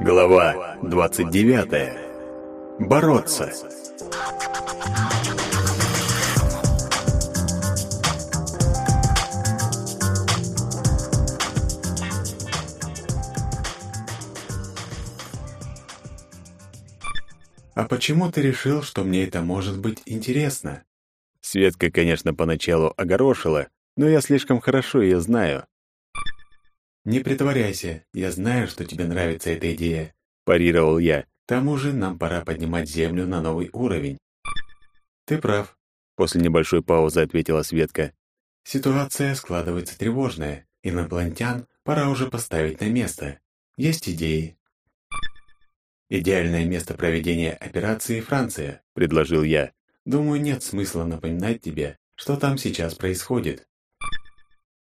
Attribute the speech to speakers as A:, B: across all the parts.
A: Глава 29. Бороться.
B: «А почему ты решил, что мне это может быть интересно?»
A: Светка, конечно, поначалу огорошила, но я слишком хорошо ее знаю.
B: «Не притворяйся, я знаю, что тебе нравится эта идея», –
A: парировал я.
B: «К тому же нам пора поднимать Землю на новый уровень». «Ты прав», –
A: после небольшой паузы ответила Светка.
B: «Ситуация складывается тревожная. Инопланетян пора уже поставить на место. Есть идеи». «Идеальное место проведения операции – Франция», – предложил я. «Думаю, нет смысла напоминать тебе, что там сейчас происходит.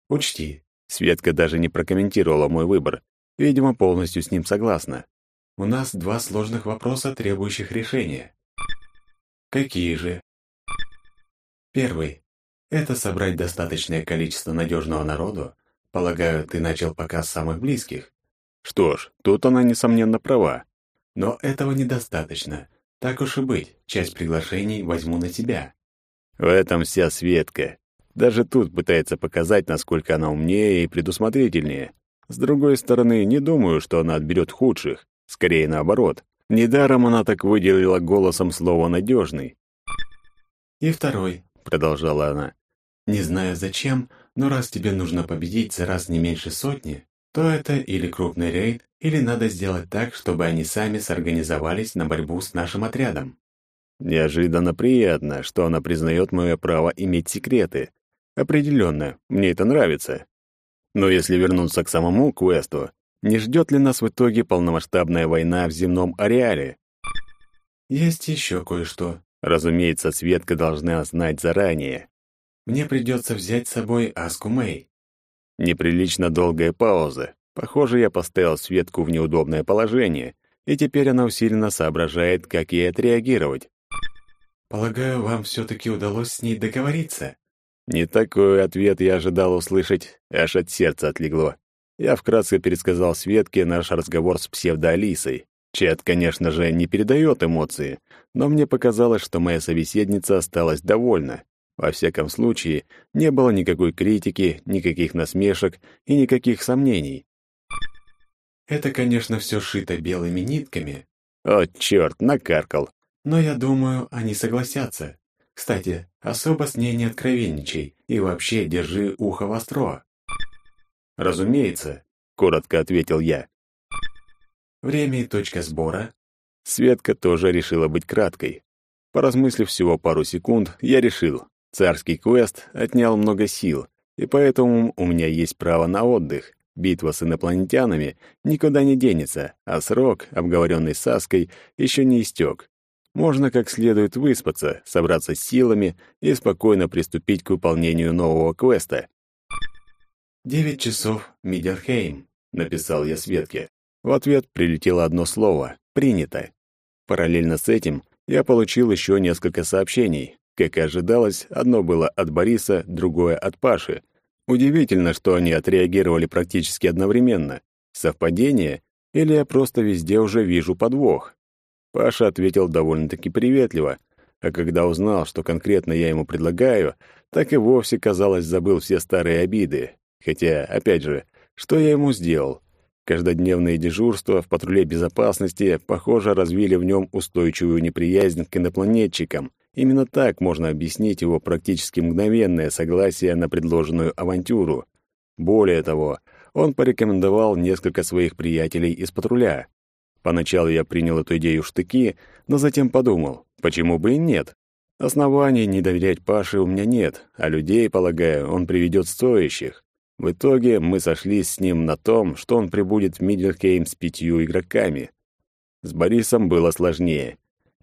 B: Учти,
A: Светка даже не прокомментировала мой выбор. Видимо, полностью с ним согласна.
B: У нас два сложных вопроса, требующих решения. Какие же? Первый. Это собрать достаточное количество надежного народу. Полагаю, ты начал пока с самых близких.
A: Что ж, тут она, несомненно, права.
B: Но этого недостаточно. Так уж и быть, часть приглашений возьму на себя.
A: В этом вся Светка. Даже тут пытается показать, насколько она умнее и предусмотрительнее. С другой стороны, не думаю, что она отберет худших. Скорее наоборот. Недаром она так выделила голосом слово «надежный».
B: «И второй», — продолжала она. «Не знаю зачем, но раз тебе нужно победить за раз не меньше сотни, то это или крупный рейд, или надо сделать так, чтобы они сами сорганизовались на борьбу с нашим отрядом».
A: Неожиданно приятно, что она признает мое право иметь секреты, Определенно, мне это нравится. Но если вернуться к самому квесту, не ждет ли нас в итоге полномасштабная война в земном ареале?
B: Есть еще кое-что.
A: Разумеется, Светка должна знать заранее.
B: Мне придется взять с собой Аску Мэй.
A: Неприлично долгая пауза. Похоже, я поставил Светку в неудобное положение, и теперь она усиленно соображает, как ей отреагировать.
B: Полагаю, вам все-таки удалось с ней договориться?
A: Не такой ответ я ожидал услышать, аж от сердца отлегло. Я вкратце пересказал Светке наш разговор с псевдоалисой. Чат, конечно же, не передает эмоции, но мне показалось, что моя собеседница осталась довольна. Во всяком случае, не было никакой критики, никаких насмешек и никаких сомнений.
B: Это, конечно, все шито белыми нитками.
A: О, черт, накаркал.
B: Но я думаю, они согласятся. Кстати, особо с ней не откровенничай и вообще держи ухо востро.
A: Разумеется, коротко ответил я.
B: Время и точка сбора.
A: Светка тоже решила быть краткой. Поразмыслив всего пару секунд, я решил, царский квест отнял много сил, и поэтому у меня есть право на отдых. Битва с инопланетянами никуда не денется, а срок, обговоренный с Аской, еще не истек можно как следует выспаться, собраться с силами и спокойно приступить к выполнению нового квеста.
B: «Девять часов, Мидерхейм», — написал я Светке.
A: В ответ прилетело одно слово «принято». Параллельно с этим я получил еще несколько сообщений. Как и ожидалось, одно было от Бориса, другое от Паши. Удивительно, что они отреагировали практически одновременно. Совпадение? Или я просто везде уже вижу подвох? Паша ответил довольно-таки приветливо, а когда узнал, что конкретно я ему предлагаю, так и вовсе, казалось, забыл все старые обиды. Хотя, опять же, что я ему сделал? Каждодневные дежурства в патруле безопасности, похоже, развили в нем устойчивую неприязнь к инопланетчикам. Именно так можно объяснить его практически мгновенное согласие на предложенную авантюру. Более того, он порекомендовал несколько своих приятелей из патруля. Поначалу я принял эту идею в штыки, но затем подумал, почему бы и нет? Оснований не доверять Паше у меня нет, а людей, полагаю, он приведет стоящих. В итоге мы сошлись с ним на том, что он прибудет в Миддерхейм с пятью игроками. С Борисом было сложнее.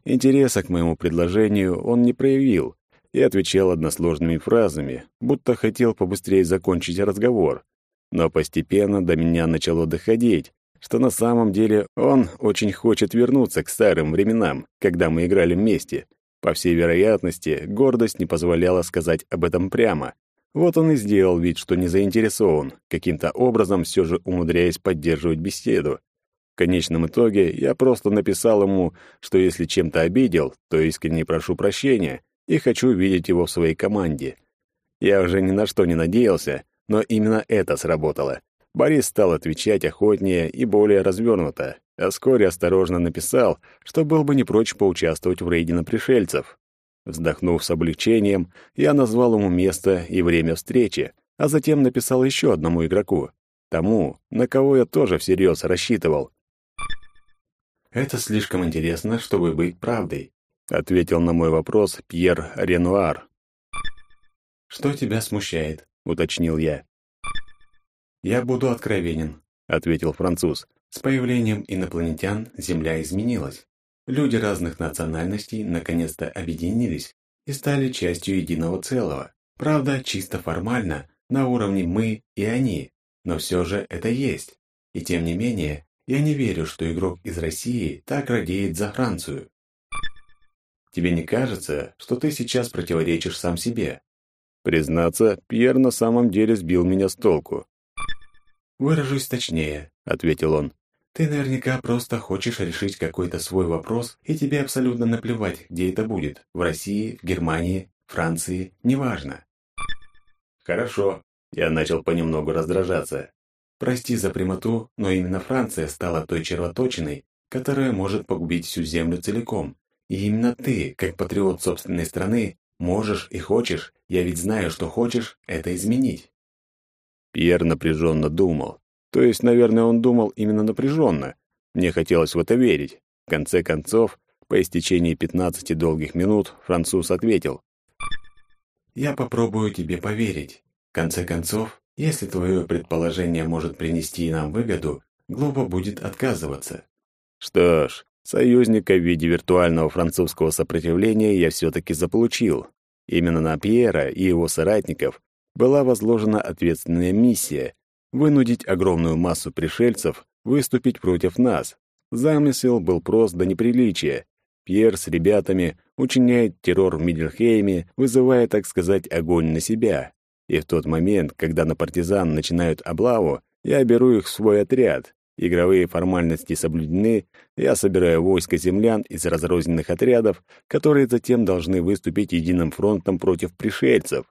A: Интереса к моему предложению он не проявил и отвечал односложными фразами, будто хотел побыстрее закончить разговор. Но постепенно до меня начало доходить, что на самом деле он очень хочет вернуться к старым временам, когда мы играли вместе. По всей вероятности, гордость не позволяла сказать об этом прямо. Вот он и сделал вид, что не заинтересован, каким-то образом все же умудряясь поддерживать беседу. конечном итоге я просто написал ему, что если чем-то обидел, то искренне прошу прощения и хочу видеть его в своей команде. Я уже ни на что не надеялся, но именно это сработало. Борис стал отвечать охотнее и более развернуто, а вскоре осторожно написал, что был бы не прочь поучаствовать в рейде на пришельцев. Вздохнув с облегчением, я назвал ему место и время встречи, а затем написал еще одному игроку, тому, на кого я тоже всерьез рассчитывал.
B: «Это слишком интересно, чтобы быть правдой», —
A: ответил на мой вопрос Пьер Ренуар.
B: «Что тебя смущает?»
A: — уточнил я.
B: «Я буду откровенен», — ответил француз. «С появлением инопланетян Земля изменилась. Люди разных национальностей наконец-то объединились и стали частью единого целого. Правда, чисто формально, на уровне «мы» и «они», но все же это есть. И тем не менее, я не верю, что игрок из России так радеет за Францию. Тебе не кажется, что ты сейчас противоречишь сам себе?
A: Признаться, Пьер на самом деле сбил меня с толку.
B: «Выражусь точнее», — ответил он. «Ты наверняка просто хочешь решить какой-то свой вопрос, и тебе абсолютно наплевать, где это будет — в России, в Германии, Франции, неважно».
A: «Хорошо», — я начал понемногу раздражаться.
B: «Прости за прямоту, но именно Франция стала той червоточиной, которая может погубить всю землю целиком. И именно ты, как патриот собственной страны, можешь и хочешь, я ведь знаю, что хочешь, это изменить».
A: Пьер напряженно думал. То есть, наверное, он думал именно напряженно. Мне хотелось в это верить. В конце концов, по истечении 15 долгих минут француз ответил.
B: «Я попробую тебе поверить. В конце концов, если твое предположение может принести нам выгоду, глупо будет отказываться».
A: Что ж, союзника в виде виртуального французского сопротивления я все-таки заполучил. Именно на Пьера и его соратников была возложена ответственная миссия — вынудить огромную массу пришельцев выступить против нас. Замысел был прост до неприличия. Пьер с ребятами учиняет террор в Мидельхейме, вызывая, так сказать, огонь на себя. И в тот момент, когда на партизан начинают облаву, я беру их в свой отряд. Игровые формальности соблюдены, я собираю войско землян из разрозненных отрядов, которые затем должны выступить единым фронтом против пришельцев.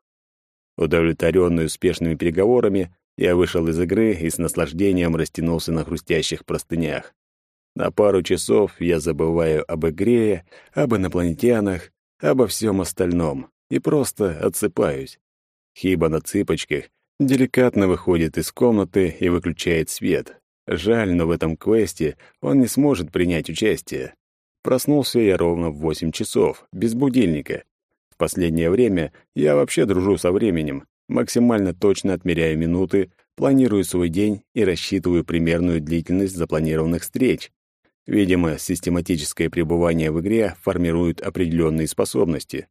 A: Удовлетворенный успешными переговорами, я вышел из игры и с наслаждением растянулся на хрустящих простынях. На пару часов я забываю об игре, об инопланетянах, обо всем остальном и просто отсыпаюсь. Хиба на цыпочках деликатно выходит из комнаты и выключает свет. Жаль, но в этом квесте он не сможет принять участие. Проснулся я ровно в восемь часов, без будильника, последнее время я вообще дружу со временем, максимально точно отмеряю минуты, планирую свой день и рассчитываю примерную длительность запланированных встреч. Видимо, систематическое пребывание в игре формирует определенные способности.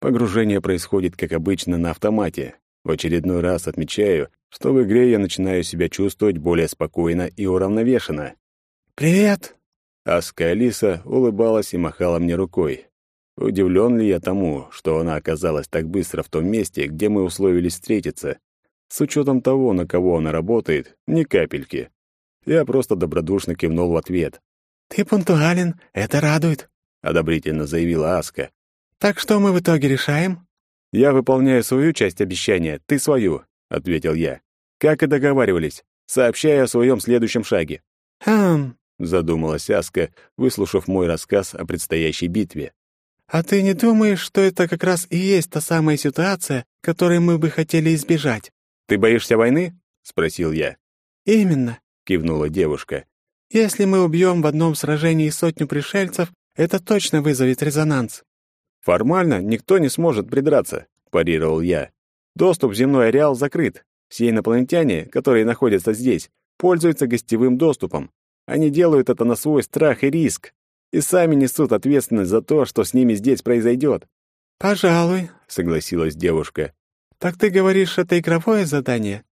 A: Погружение происходит, как обычно, на автомате. В очередной раз отмечаю, что в игре я начинаю себя чувствовать более спокойно и уравновешенно.
C: «Привет!»
A: Аска Алиса улыбалась и махала мне рукой. Удивлен ли я тому, что она оказалась так быстро в том месте, где мы условились встретиться? С учетом того, на кого она работает, ни капельки. Я просто добродушно кивнул в ответ.
C: «Ты пунктуален, это радует», —
A: одобрительно заявила Аска.
C: «Так что мы в итоге решаем?»
A: «Я выполняю свою часть обещания, ты свою», — ответил я. «Как и договаривались. Сообщаю о своем следующем шаге».
C: «Хм...»
A: — задумалась Аска, выслушав мой рассказ о предстоящей битве.
C: «А ты не думаешь, что это как раз и есть та самая ситуация, которой мы бы хотели избежать?»
A: «Ты боишься войны?» — спросил я.
C: «Именно», —
A: кивнула девушка.
C: «Если мы убьем в одном сражении сотню пришельцев, это точно вызовет резонанс».
A: «Формально никто не сможет придраться», — парировал я. «Доступ в земной ареал закрыт. Все инопланетяне, которые находятся здесь, пользуются гостевым доступом. Они делают это на свой страх и риск и сами несут ответственность за то, что с ними здесь произойдет.
C: «Пожалуй», — согласилась девушка. «Так ты говоришь, это игровое задание?»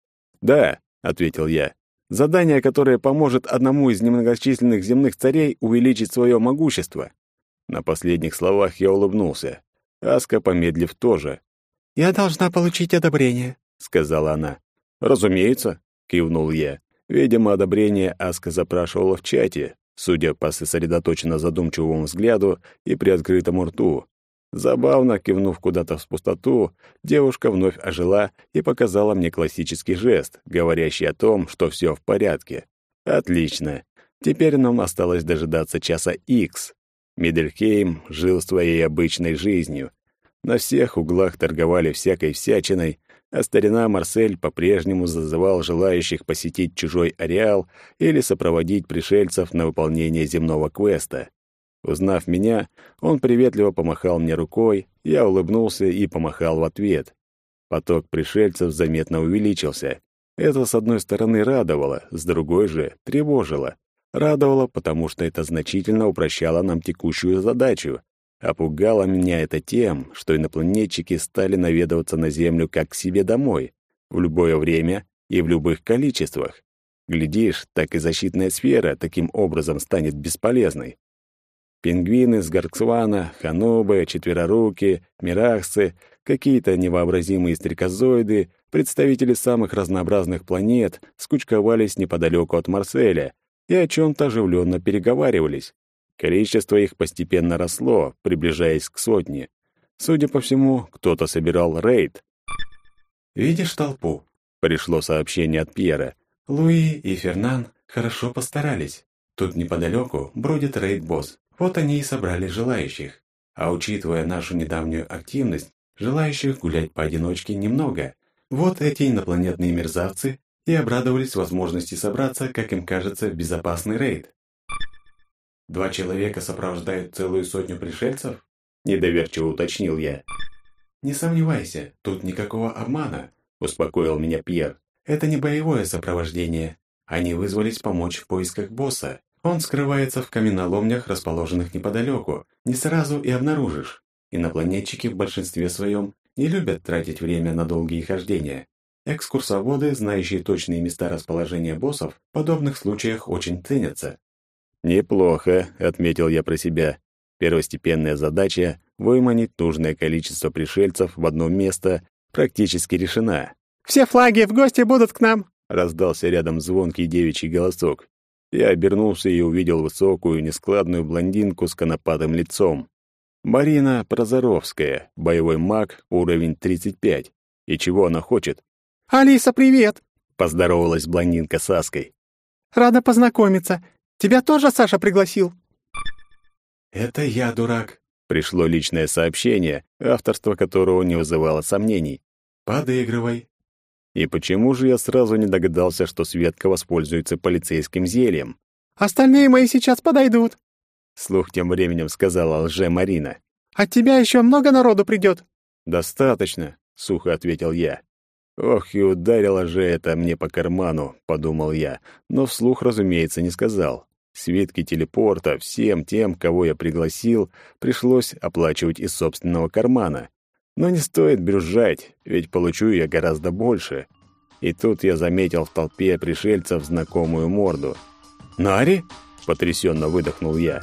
A: «Да», — ответил я. «Задание, которое поможет одному из немногочисленных земных царей увеличить свое могущество». На последних словах я улыбнулся. Аска, помедлив, тоже.
C: «Я должна получить одобрение», — сказала она.
A: «Разумеется», — кивнул я. Видимо, одобрение Аска запрашивала в чате, судя по сосредоточенно задумчивому взгляду и приоткрытому рту. Забавно кивнув куда-то в пустоту, девушка вновь ожила и показала мне классический жест, говорящий о том, что все в порядке. Отлично. Теперь нам осталось дожидаться часа Х. Мидельхейм жил своей обычной жизнью. На всех углах торговали всякой всячиной, а старина Марсель по-прежнему зазывал желающих посетить чужой ареал или сопроводить пришельцев на выполнение земного квеста. Узнав меня, он приветливо помахал мне рукой, я улыбнулся и помахал в ответ. Поток пришельцев заметно увеличился. Это, с одной стороны, радовало, с другой же тревожило. Радовало, потому что это значительно упрощало нам текущую задачу. А пугало меня это тем, что инопланетчики стали наведываться на Землю как к себе домой, в любое время и в любых количествах. Глядишь, так и защитная сфера таким образом станет бесполезной. Пингвины с Гарксвана, ханобы, четвероруки, мирахсы, какие-то невообразимые стрекозоиды, представители самых разнообразных планет скучковались неподалеку от Марселя и о чем-то оживленно переговаривались. Количество их постепенно росло, приближаясь к сотне. Судя по всему, кто-то собирал рейд.
B: «Видишь толпу?» — пришло сообщение от Пьера. «Луи и Фернан хорошо постарались. Тут неподалеку бродит рейд-босс. Вот они и собрали желающих. А учитывая нашу недавнюю активность, желающих гулять поодиночке немного. Вот эти инопланетные мерзавцы и обрадовались возможности собраться, как им кажется, в безопасный рейд. «Два человека сопровождают целую сотню пришельцев?» – недоверчиво уточнил я. «Не сомневайся, тут никакого обмана», – успокоил меня Пьер. «Это не боевое сопровождение. Они вызвались помочь в поисках босса. Он скрывается в каменоломнях, расположенных неподалеку. Не сразу и обнаружишь. Инопланетчики в большинстве своем не любят тратить время на долгие хождения. Экскурсоводы, знающие точные места расположения боссов, в подобных случаях очень ценятся.
A: «Неплохо», — отметил я про себя. Первостепенная задача — выманить нужное количество пришельцев в одно место — практически решена.
C: «Все флаги в гости будут к нам!»
A: — раздался рядом звонкий девичий голосок. Я обернулся и увидел высокую, нескладную блондинку с конопатым лицом. Марина Прозоровская, боевой маг, уровень 35. И чего она хочет?
C: «Алиса, привет!»
A: — поздоровалась блондинка с Аской.
C: «Рада познакомиться. Тебя тоже Саша пригласил?»
B: «Это я, дурак», —
A: пришло личное сообщение, авторство которого не вызывало сомнений.
B: «Подыгрывай,
A: и почему же я сразу не догадался, что Светка воспользуется полицейским зельем?
C: «Остальные мои сейчас подойдут», —
A: слух тем временем сказала лже-Марина.
C: «От тебя еще много народу придет».
A: «Достаточно», — сухо ответил я. «Ох, и ударило же это мне по карману», — подумал я, но вслух, разумеется, не сказал. Свитки телепорта всем тем, кого я пригласил, пришлось оплачивать из собственного кармана. Но не стоит брюзжать, ведь получу я гораздо больше. И тут я заметил в толпе пришельцев знакомую морду. «Нари?» — потрясенно выдохнул я.